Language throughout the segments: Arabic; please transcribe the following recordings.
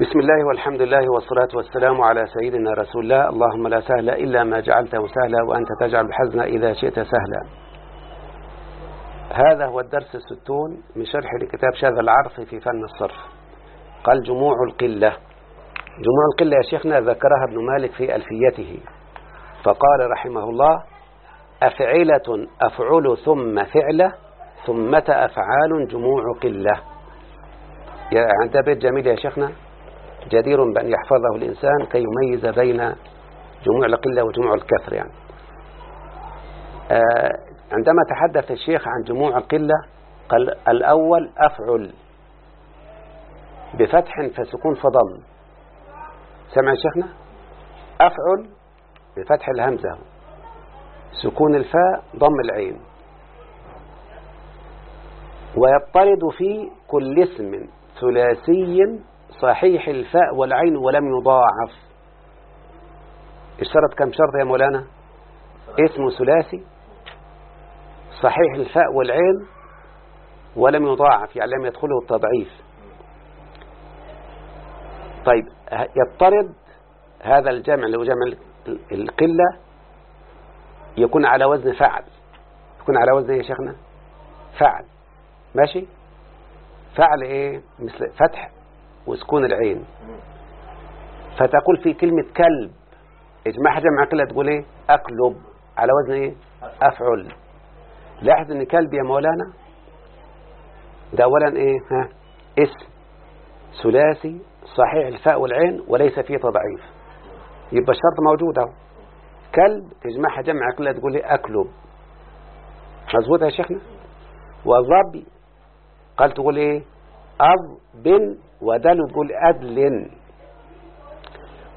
بسم الله والحمد لله والصلاة والسلام على سيدنا رسول الله. اللهم لا سهل إلا ما جعلته سهلا وأنت تجعل الحزن إذا شئت سهلا. هذا هو الدرس الستون من شرح لكتاب شاذ العرف في فن الصرف. قال جموع القلة. جموع القلة يا شيخنا ذكرها ابن مالك في ألفيته. فقال رحمه الله أفعلة أفعل ثم فعلة ثمة أفعال جموع قلة. يعني ده بيت جميل يا شيخنا؟ جدير بأن يحفظه الإنسان كي يميز بين جموع القلة وجموع الكثر يعني. آه عندما تحدث الشيخ عن جموع القلة قال الأول أفعل بفتح فسكون فضل سمع شيخنا؟ أفعل بفتح الهمزة. سكون الفاء ضم العين. ويضطرد في كل اسم ثلاثي صحيح الفاء والعين ولم يضاعف. اشترط كم شرط يا مولانا؟ اسم ثلاثي. صحيح الفاء والعين ولم يضاعف يعني لم يدخله التضعيف. طيب يضطرد هذا الجمع اللي هو جمع القلة يكون على وزن فعل يكون على وزن إيه يا شيخنا؟ فعل ماشي؟ فعل إيه؟ مثل فتح وسكون العين. فتقول في كلمة كلب اجمعها جمع قلة تقول إيه؟ اكلب على وزن إيه؟ أفعل. لاحظ إن كلب يا مولانا؟ ده اولا إيه؟ ها؟ اسم ثلاثي صحيح الفاء والعين وليس فيه تضعيف. يبقى الشرط موجود أهو. كلب تجمعها جمع قلة تقول إيه؟ اكلب مظبوط يا شيخنا؟ وظبي قال تقول إيه؟ أض بن ودل تقول أدل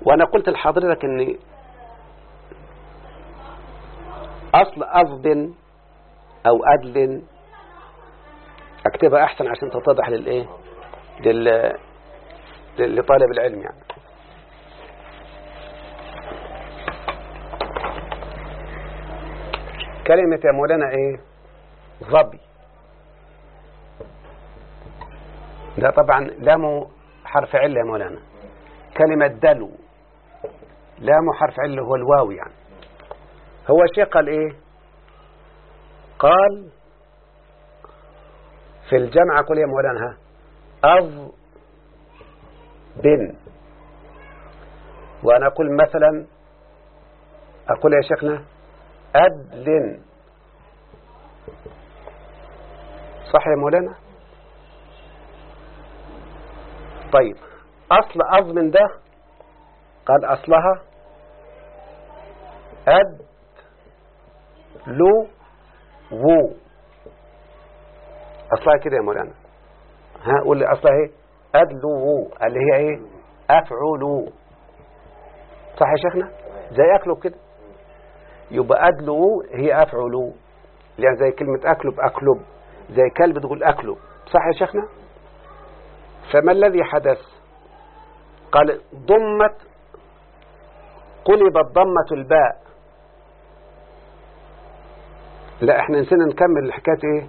وأنا قلت لحضرتك أن أصل أضب أو أدل أكتبها أحسن عشان تتضح للإيه لل... لطالب العلم يعني. كلمة يا مولانا إيه؟ ظبي. ده طبعا لام حرف علة يا مولانا. كلمة دلو لام حرف علة هو الواو يعني. هو الشيء قال إيه؟ قال في الجمع قل يا مولانا ها أض بن. وأنا أقول مثلا أقول يا شيخنا أدل صح يا مولانا؟ طيب. أصل أضمن ده قال أصلها أد لو وو. أصلها كده يا مولانا. ها قول لي أصلها إيه؟ أد لو وو. اللي هي إيه؟ أفعلوا صح يا شيخنا؟ زي أكلوا كده. يبقى أدلو هي أفعلوا يعني زي كلمة أكلب أكلب. زي كلب تقول أكلب. صح يا شيخنا؟ فما الذي حدث؟ قال ضمت قلبت ضمة الباء. لا إحنا نسينا نكمل الحكاية إيه؟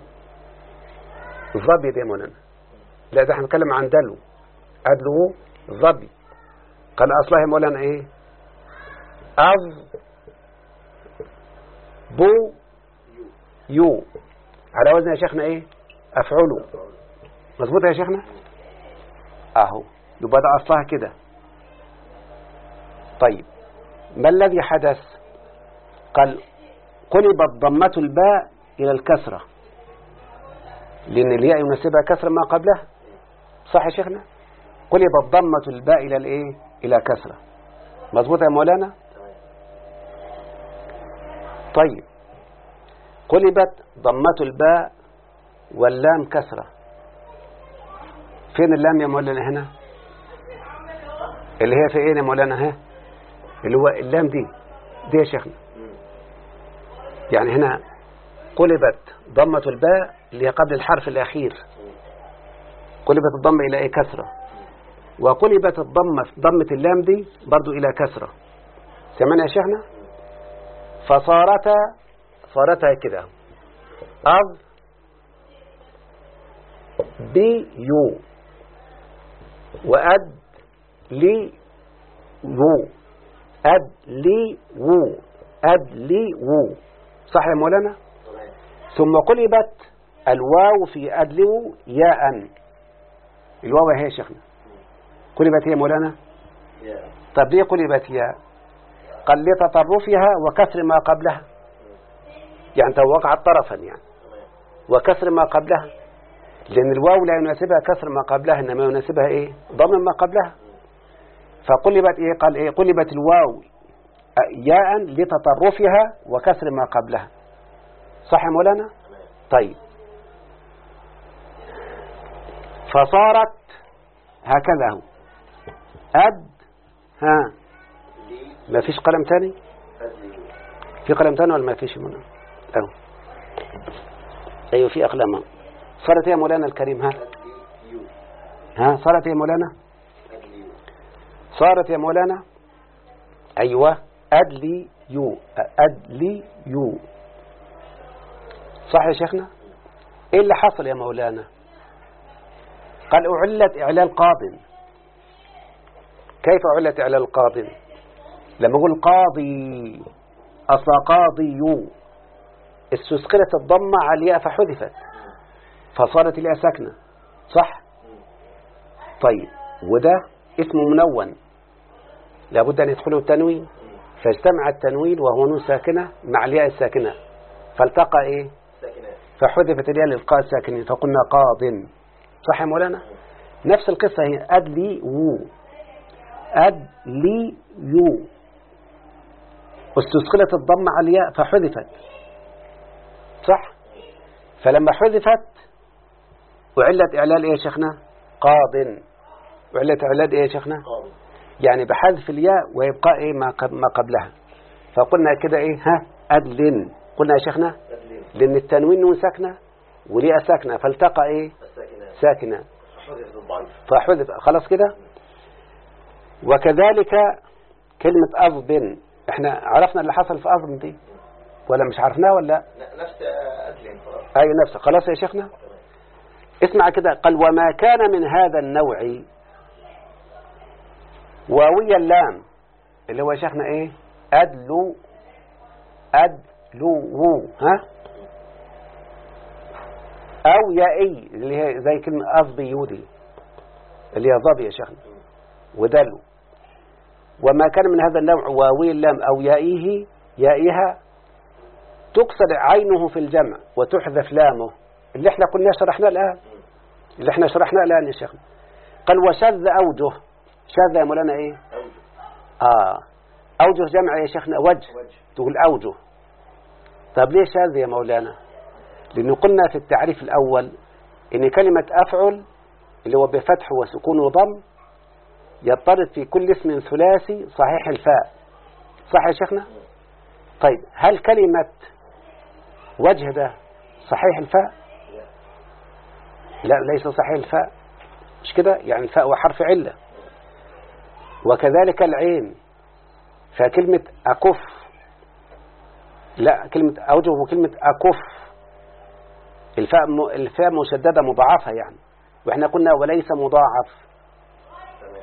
ظبي دي مولانا لا ده إحنا نتكلم عن دلو. أدلو ظبي. قال أصلها مولانا إيه؟ أظ بو يو. على وزن يا شيخنا إيه؟ أفعلوا. مظبوط يا شيخنا؟ أهو. يبقى ده أصلها كده. طيب. ما الذي حدث؟ قال قلبت ضمة الباء إلى الكسرة. لأن الياء يناسبها كسرة ما قبلها. صح يا شيخنا؟ قلبت ضمة الباء إلى الإيه؟ إلى كسرة. مظبوط يا مولانا؟ طيب. قلبت ضمة الباء واللام كسرة. فين اللام يا مولانا هنا؟ اللي هي في إيه يا مولانا ها؟ اللي هو اللام دي دي يا شيخنا. يعني هنا قلبت ضمة الباء اللي قبل الحرف الأخير. قلبت الضمة إلى إيه كسرة؟ وقلبت الضمة ضمة اللام دي برضو إلى كسرة. سمعنا يا شيخنا؟ فصارتا صارتا كده. أض بي يو. وأد لي وو. أدلي وو. أدلي وو. صح يا مولانا؟ ثم قلبت الواو في أدلو ياء. الواو هي يا شيخنا. قلبت هي مولانا؟ طب ليه قلبت ياء؟ قال لتطرفها وكسر ما قبلها؟ يعني توقعت طرفا يعني. وكسر ما قبلها؟ لأن الواو لا يناسبها كسر ما قبلها إنما يناسبها إيه؟ ضمن ما قبلها. فقلبت إيه؟ قال إيه؟ قلبت الواو ياء لتطرفها وكسر ما قبلها. صح يا مولانا؟ طيب. فصارت هكذا هو أد ها. ما فيش قلم تاني؟ في قلم تاني ولا ما فيش؟ منه أو أيوة في أقلام. صارت يا مولانا الكريم ها؟ ها؟ صارت يا مولانا؟ صارت يا مولانا؟ أيوة. أدلي يو. أدلي يو. صح يا شيخنا؟ إيه اللي حصل يا مولانا؟ قال أعلت إعلال قاض. كيف أعلت إعلال قاض؟ لما أقول قاضي أصلا قاضي يو. استثقلت الضمة على الياء فحذفت. فصارت الياء ساكنة. صح؟ طيب وده اسم منون. لابد أن يدخله التنوين. فاجتمع التنوين وهو نون ساكنة مع الياء الساكنة. فالتقى إيه؟ فحذفت الياء للقاء الساكنين فقلنا قاض. صح يا مولانا؟ نفس القصة هي أدلي وو أدلي يو. واستثقلت الضم على الياء فحذفت. صح؟ فلما حذفت وعلت إعلال إيه يا شيخنا؟ قاض. وعلت إعلال إيه يا شيخنا؟ يعني بحذف الياء ويبقى إيه ما قبلها. فقلنا كده إيه؟ ها؟ أدل قلنا يا شيخنا؟ لأن التنوين نون ساكنة وليئة ساكنة فالتقى إيه؟ ساكنة. فحذف خلاص كده؟ وكذلك كلمة أضب إحنا عرفنا اللي حصل في أضب دي؟ ولا مش عرفناه ولا؟ نفس أدلين أي نفسه خلاص يا شيخنا؟ اسمع كده قال وما كان من هذا النوع. واوي اللام اللي هو يا شيخنا إيه؟ أدلو أدلو ها؟ أو يائي اللي هي زي كلمة أصبي يودي اللي هي ضبي يا شيخنا ودلو. وما كان من هذا النوع واوي اللام أو يائيه يائها تقصد عينه في الجمع وتحذف لامه اللي إحنا كنا شرحناه الآن. اللي إحنا شرحناه الآن يا شيخنا. قال وشذ أوجه. شذ يا مولانا إيه؟ آه. أوجه جمع يا شيخنا وجه. تقول أوجه. طب ليه شاذ يا مولانا؟ لأنه قلنا في التعريف الأول إن كلمة أفعل اللي هو بفتح وسكون وضم يضطرد في كل اسم ثلاثي صحيح الفاء. صح يا شيخنا؟ طيب هل كلمة وجه ده صحيح الفاء؟ لا ليس صحيح الفاء. مش كده؟ يعني الفاء وحرف علة. وكذلك العين. فكلمة أكف لا كلمة أوجه وكلمة أكف الفاء الفاء مشددة مضاعفة يعني. وإحنا قلنا وليس مضاعف.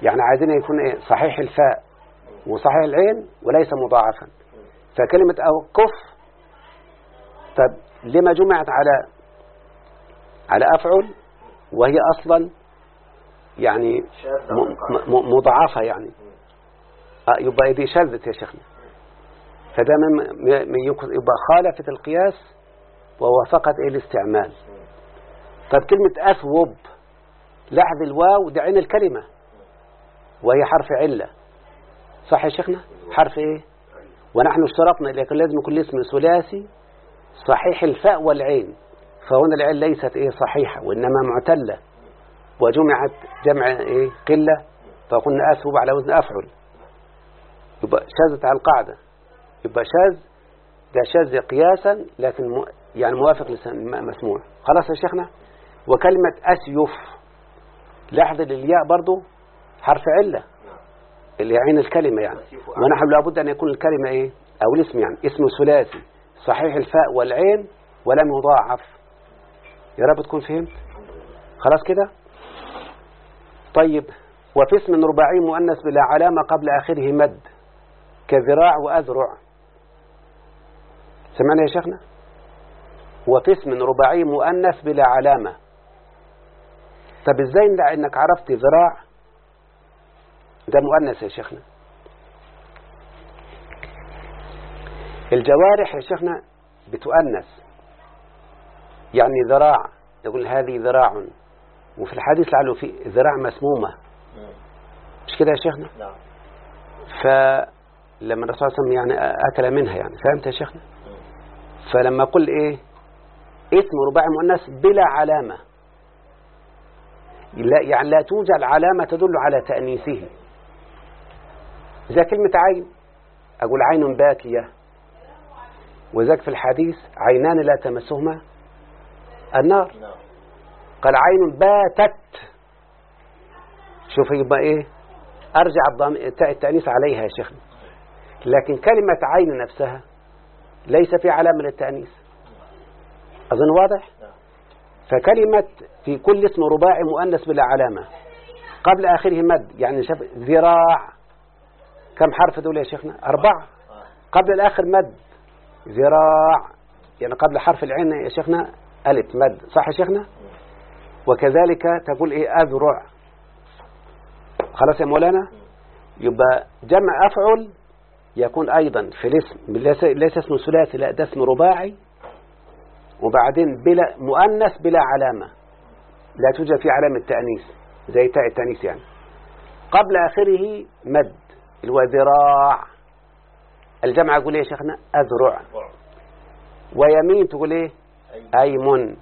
يعني عايزين يكون إيه؟ صحيح الفاء. وصحيح العين وليس مضاعفا. فكلمة أوقف طب لما جمعت على على أفعل؟ وهي أصلا يعني مضاعفة يعني. يبقى دي شاذت يا شيخنا. فده من يبقى خالفت القياس ووافقت إيه؟ الاستعمال. طب كلمة أثوب لاحظ الواو ده عين الكلمة. وهي حرف علة. صح يا شيخنا؟ حرف إيه؟ ونحن اشترطنا لكن لازم يكون اسم ثلاثي صحيح الفاء والعين. فهنا العين ليست إيه صحيحة وإنما معتلة. وجمعت جمع إيه؟ قلة فقلنا أثوب على وزن أفعل. يبقى شاذت على القاعدة. يبقى شاذ ده شاذ قياسا لكن يعني موافق لسان مسموع. خلاص يا شيخنا؟ وكلمة أسيف لاحظ الياء برضو حرف علة. اللي عين الكلمة يعني. ونحن لابد أن يكون الكلمة إيه؟ أو الاسم يعني. اسم ثلاثي. صحيح الفاء والعين ولم يضاعف. يا رب تكون فهمت خلاص كده؟ طيب وفي اسم رباعي مؤنث بلا علامة قبل آخره مد كذراع وأذرع. سمعنا يا شيخنا؟ وفي اسم رباعي مؤنث بلا علامة طب إزاي إنك عرفت ذراع؟ ده مؤنث يا شيخنا. الجوارح يا شيخنا بتؤنث. يعني ذراع يقول هذه ذراع. وفي الحديث لعله في ذراع مسمومة. مش كده يا شيخنا؟ نعم. فلما الرسول صلى الله عليه وسلم يعني أكل منها يعني. فهمت يا شيخنا؟ فلما قل إيه؟ اسم رباعي مؤنث بلا علامة. لا يعني لا توجد علامة تدل على تأنيثه. زي كلمة عين أقول عين باكية. وذاك في الحديث عينان لا تمسهما. النار. قال عين باتت. شوف يبقى إيه؟ أرجع التأنيث عليها يا شيخنا. لكن كلمة عين نفسها ليس في علامة للتأنيث. أظن واضح؟ فكلمة في كل اسم رباعي مؤنث بلا علامة. قبل آخره مد يعني شاف ذراع. كم حرف دول يا شيخنا؟ أربعة. قبل الآخر مد. ذراع. يعني قبل حرف العين يا شيخنا ألف مد صح يا شيخنا؟ وكذلك تقول إيه؟ أذرع. خلاص يا مولانا؟ يبقى جمع أفعل يكون أيضا في الاسم ليس, اسمه ثلاثي لا ده اسم رباعي. وبعدين بلا مؤنث بلا علامة. لا توجد فيه علامة تأنيث زي تاء التأنيث يعني. قبل آخره مد اللي هو ذراع. الجمع يقول إيه يا شيخنا؟ أذرع. ويمين تقول إيه؟ أيمن.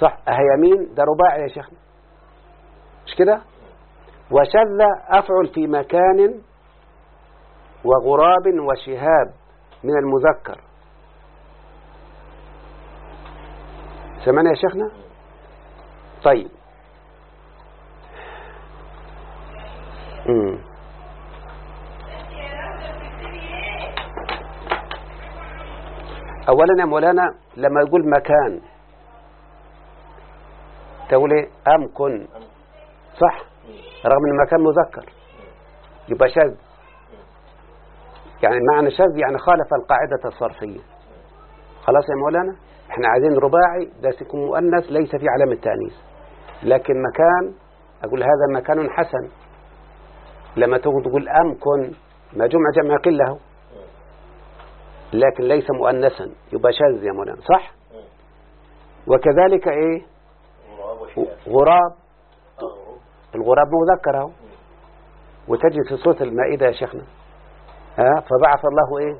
صح. أه يمين ده رباعي يا شيخنا. مش كده؟ وشذ أفعل في مكان وغراب وشهاب من المذكر. سمعنا يا شيخنا؟ طيب. مم. أولا يا مولانا لما يقول مكان تقول إيه؟ أمكن صح؟ رغم إن المكان مذكر. يبقى شاذ يعني معنى شاذ يعني خالف القاعدة الصرفية. خلاص يا مولانا؟ إحنا عايزين رباعي بس يكون مؤنث ليس فيه علامة تأنيث. لكن مكان أقول هذا مكان حسن. لما تقول تقول أمكن ما جمع جمع قلة. لكن ليس مؤنثا. يبقى شاذ يا مولانا صح؟ وكذلك إيه؟ غراب وشهاب غراب. الغراب مذكر أهو. وتجد في صوت المائدة يا شيخنا. ها؟ فبعث الله إيه؟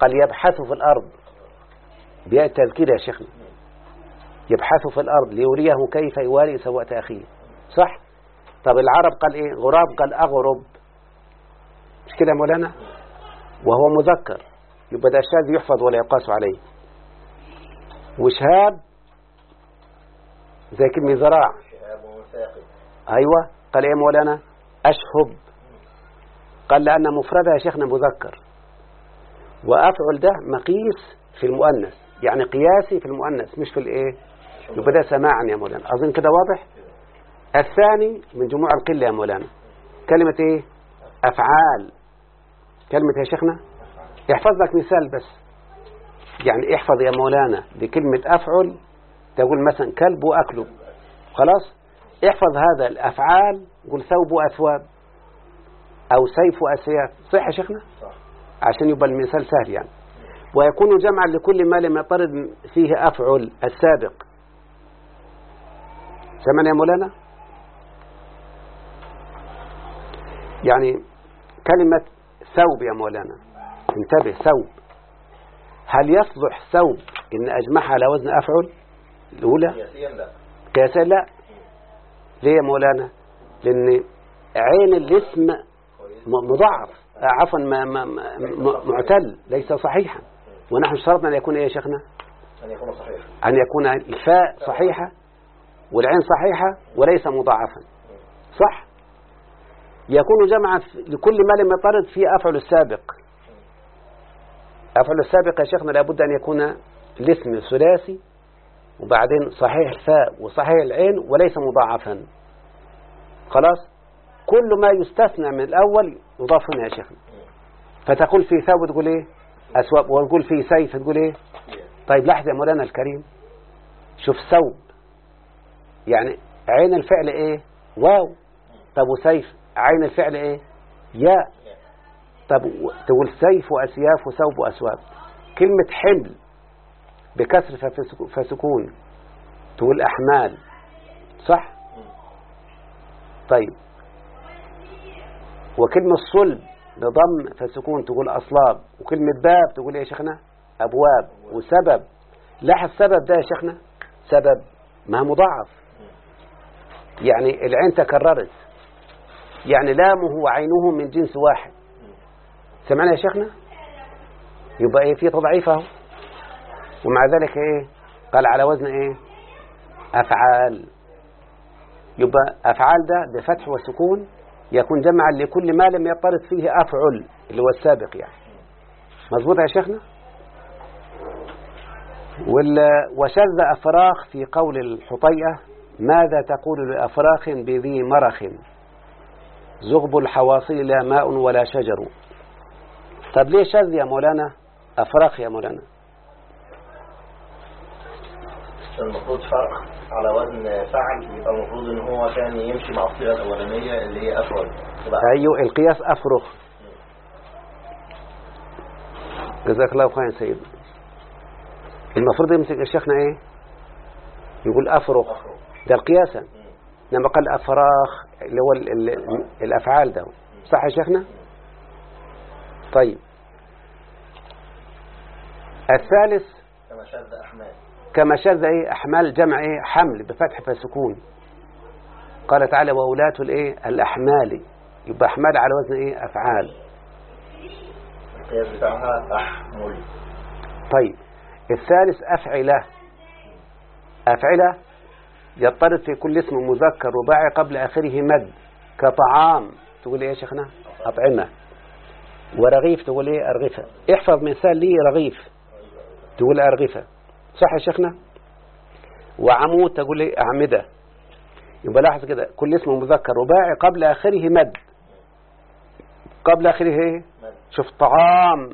قال يبحثوا في الأرض. بيئة تذكير يا شيخنا. يبحثوا في الأرض ليريه كيف يواري سوءة أخيه صح؟ طب العرب قال إيه؟ غراب قال أغرب. مش كده يا مولانا؟ وهو مذكر. يبقى ده الشاذ يحفظ ولا يقاس عليه. وشهاب زي كلمة وثاقب أيوة قال إيه مولانا؟ أشهب. قال لأن مفردها يا شيخنا مذكر. وأفعل ده مقيس في المؤنث يعني قياسي في المؤنث مش في الإيه؟ يبقى ده سماعا يا مولانا. أظن كده واضح؟ الثاني من جموع القلة يا مولانا. كلمة إيه؟ أفعال. كلمة يا شيخنا؟ احفظ لك مثال بس. يعني احفظ يا مولانا لكلمة أفعل تقول مثلا كلب وأكله. خلاص؟ احفظ هذا الأفعال قل ثوب وأثواب أو سيف وأسياف صح يا شيخنا؟ صح. عشان يبقى المثال سهل يعني. ويكون جمعا لكل ما لم يطرد فيه أفعل السابق. سمعنا يا مولانا؟ يعني كلمة ثوب يا مولانا. انتبه ثوب. هل يصلح ثوب إن أجمعها على وزن أفعل؟ الأولى؟ سياسيا لا. ليه يا مولانا؟ لأن عين الاسم مضاعف. آه، عفوا معتل ليس صحيحا. ونحن اشترطنا أن يكون إيه يا شيخنا؟ أن يكون صحيح أن يكون الفاء صحيحة والعين صحيحة وليس مضاعفا. صح. يكون جمعا في- لكل ما لم يطرد فيه أفعل السابق. أفعل السابق يا شيخنا لابد أن يكون الاسم ثلاثي وبعدين صحيح الفاء وصحيح العين وليس مضاعفا. خلاص؟ كل ما يستثنى من الأول يضاف هنا يا شيخنا. فتقول في ثوب تقول إيه؟ أسواب وتقول في سيف تقول إيه؟ طيب لحظة يا مولانا الكريم شوف ثوب. يعني عين الفعل إيه؟ واو. طب وسيف عين الفعل إيه؟ ياء. طب تقول سيف وأسياف وثوب وأسواب كلمة حمل بكسر فسكون. تقول أحمال. صح؟ طيب. وكلمة صلب بضم فسكون تقول أصلاب. وكلمة باب تقول إيه يا شيخنا؟ أبواب. وسبب. لاحظ السبب ده يا شيخنا؟ سبب. ما مضاعف. يعني العين تكررت. يعني لامه وعينه من جنس واحد. سمعنا يا شيخنا؟ يبقى إيه في تضعيف أهو. ومع ذلك إيه قال على وزن إيه؟ أفعال. يبقى أفعال ده بفتح وسكون يكون جمعا لكل ما لم يطرد فيه أفعل اللي هو السابق يعني. مظبوط يا شيخنا؟ وشذ أفراخ في قول الحطيئة ماذا تقول لأفراخ بذي مرخ؟ زغب الحواصل لا ماء ولا شجر. طب ليه شذ يا مولانا؟ أفراخ يا مولانا. المفروض فرق على وزن فعل يبقى المفروض إن هو كان يمشي مع الصيغة الأولانية اللي هي افرد تبقى أيوه القياس أفرخ. جزاك الله خيرا سيدنا المفروض يمسك الشيخنا إيه؟ يقول افرد ده القياسا لما قال أفراخ اللي هو ال ال الأفعال ده. صح يا شيخنا؟ طيب. الثالث كما شذ أحمال. كما شذ إيه؟ أحمال جمع إيه؟ حمل بفتح فسكون. قال تعالى وولاة الإيه؟ الأحمال. يبقى أحمال على وزن القياس بتاعها احمل طيب. الثالث أفعلة. أفعلة يضطرد في كل اسم مذكر رباعي قبل آخره مد. كطعام. تقول إيه يا شيخنا؟ أطعمة. ورغيف تقول إيه؟ ارغفه احفظ مثال لي رغيف. تقول ارغفه صح يا شيخنا؟ وعمود تقول إيه؟ أعمدة. يبقى لاحظ كده كل اسم مذكر. رباعي قبل آخره مد. قبل آخره إيه. شوف طعام.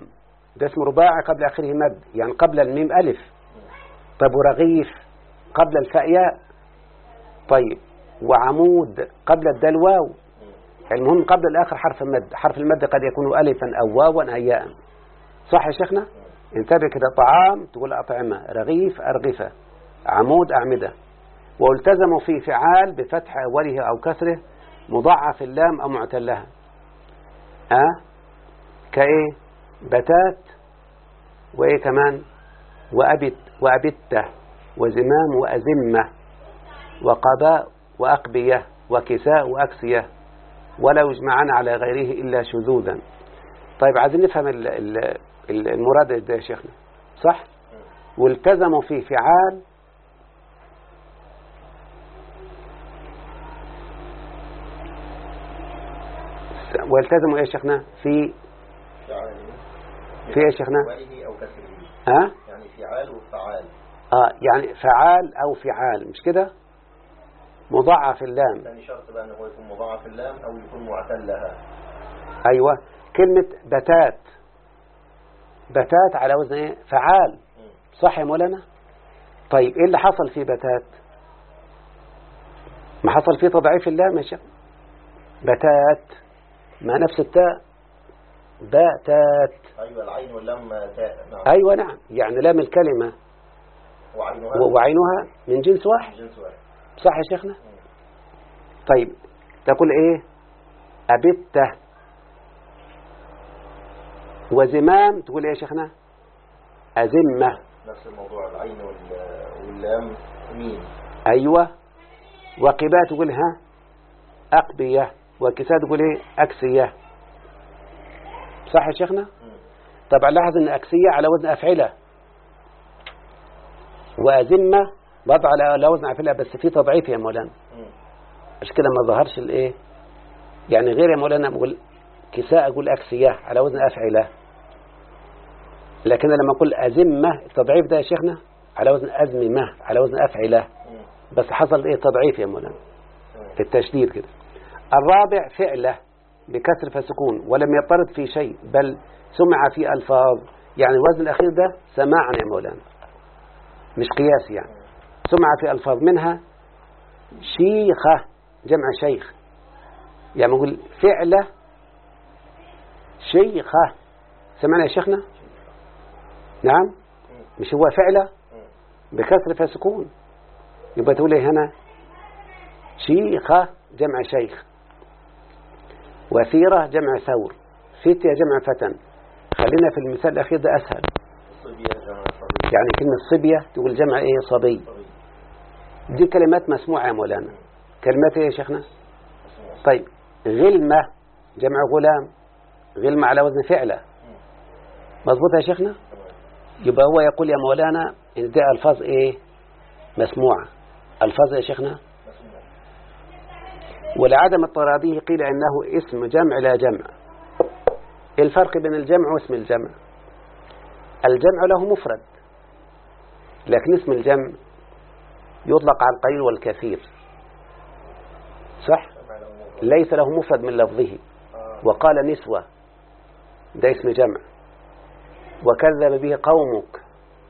ده اسم رباعي قبل آخره مد. يعني قبل الميم ألف. طيب ورغيف قبل الفاء ياء؟ طيب. وعمود قبل الدال واو. المهم قبل الآخر حرف المد. حرف المد قد يكون ألفا أو واوا أو ياء. صح يا شيخنا؟ انتبه كده. طعام تقول أطعمة. رغيف أرغفة. عمود أعمدة. والتزموا في فعال بفتح أوله أو كسره مضاعف اللام أو معتلها أه؟ كإيه؟ بتات. وإيه كمان؟ وأبت وأبتة. وزمام وأزمة. وقباء وأقبية. وكساء وأكسية. ولا يجمعان على غيره إلا شذوذا. طيب عايزين نفهم ال- ال- ال- المراد ده يا شيخنا؟ صح؟ والتزموا في فعال والتزموا إيه يا شيخنا؟ في في إيه يا شيخنا؟ كسره ها؟ يعني فعال وفعال. آه يعني فعال أو فعال مش كده؟ مضاعف اللام. ثاني شرط بقى ان هو يكون مضاعف اللام أو يكون معتلها. أيوه. كلمة بتات. بتات على وزن إيه؟ فعال. صح يا مولانا؟ طيب إيه اللي حصل في بتات؟ ما حصل فيه تضعيف اللام يا شيخ؟ بتات. ما نفس التاء. باتات أيوه العين واللام تاء. نعم. أيوه نعم. يعني لام الكلمة. وعينها. وعينها من جنس واحد. جنس واحد. صح يا شيخنا؟ طيب تقول إيه؟ أبتة وزمام. تقول إيه يا شيخنا؟ أزمة. نفس الموضوع العين وال- واللام ميم. أيوة. وقباء تقول ها أقبية. وكساء تقول إيه؟ أكسية. صح يا شيخنا؟ طبعا لاحظ إن أكسية على وزن أفعلة. وأزمة وضع على على وزن أفعلة بس في تضعيف يا مولانا. مش كده ما ظهرش الايه؟ يعني غير يا مولانا بقول كساء أقول اكسية على وزن افعله لكن لما أقول أزمة التضعيف ده يا شيخنا على وزن ازممه على وزن افعله. بس حصل إيه؟ تضعيف يا مولانا. في التشديد كده. الرابع فعله بكسر فسكون ولم يطرد في شيء بل سمع في ألفاظ. يعني الوزن الأخير ده سماعا يا مولانا مش قياس يعني. سمع في ألفاظ منها شيخة جمع شيخ. يعني نقول فعلة شيخة سمعنا يا شيخنا؟ نعم. مش هو فعلة بكسر فسكون يبقى تقول لي هنا؟ شيخة جمع شيخ. وثيرة جمع ثور. فتية جمع فتن. خلينا في المثال الأخير ده أسهل. يعني كلمة صبية تقول جمع إيه؟ صبي. دي كلمات مسموعة يا مولانا. كلمات إيه يا شيخنا؟ طيب غلمة جمع غلام غلمة على وزن فعلة. مظبوط يا شيخنا؟ يبقى هو يقول يا مولانا إن دي ألفاظ إيه؟ مسموعة. ألفاظ يا شيخنا؟ ولعدم اضطرابه قيل إنه اسم جمع لا جمع. الفرق بين الجمع واسم الجمع. الجمع له مفرد لكن اسم الجمع يطلق على القليل والكثير. صح. ليس له مفرد من لفظه. آه. وقال نسوة. ده اسم جمع. وكذب به قومك.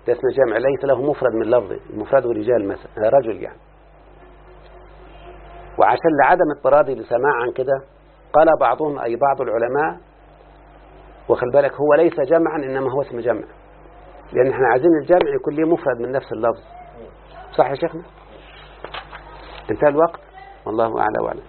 ده اسم جمع. ليس له مفرد من لفظه. المفرد رجال مثلا رجل يعني. وعشان لعدم اضطرادي لسماع عن كده قال بعضهم أي بعض العلماء وخل بالك هو ليس جمعا إنما هو اسم جمع. لأن إحنا عايزين الجمع يكون ليه مفرد من نفس اللفظ. صح يا شيخنا؟ انتهى الوقت والله أعلى وأعلم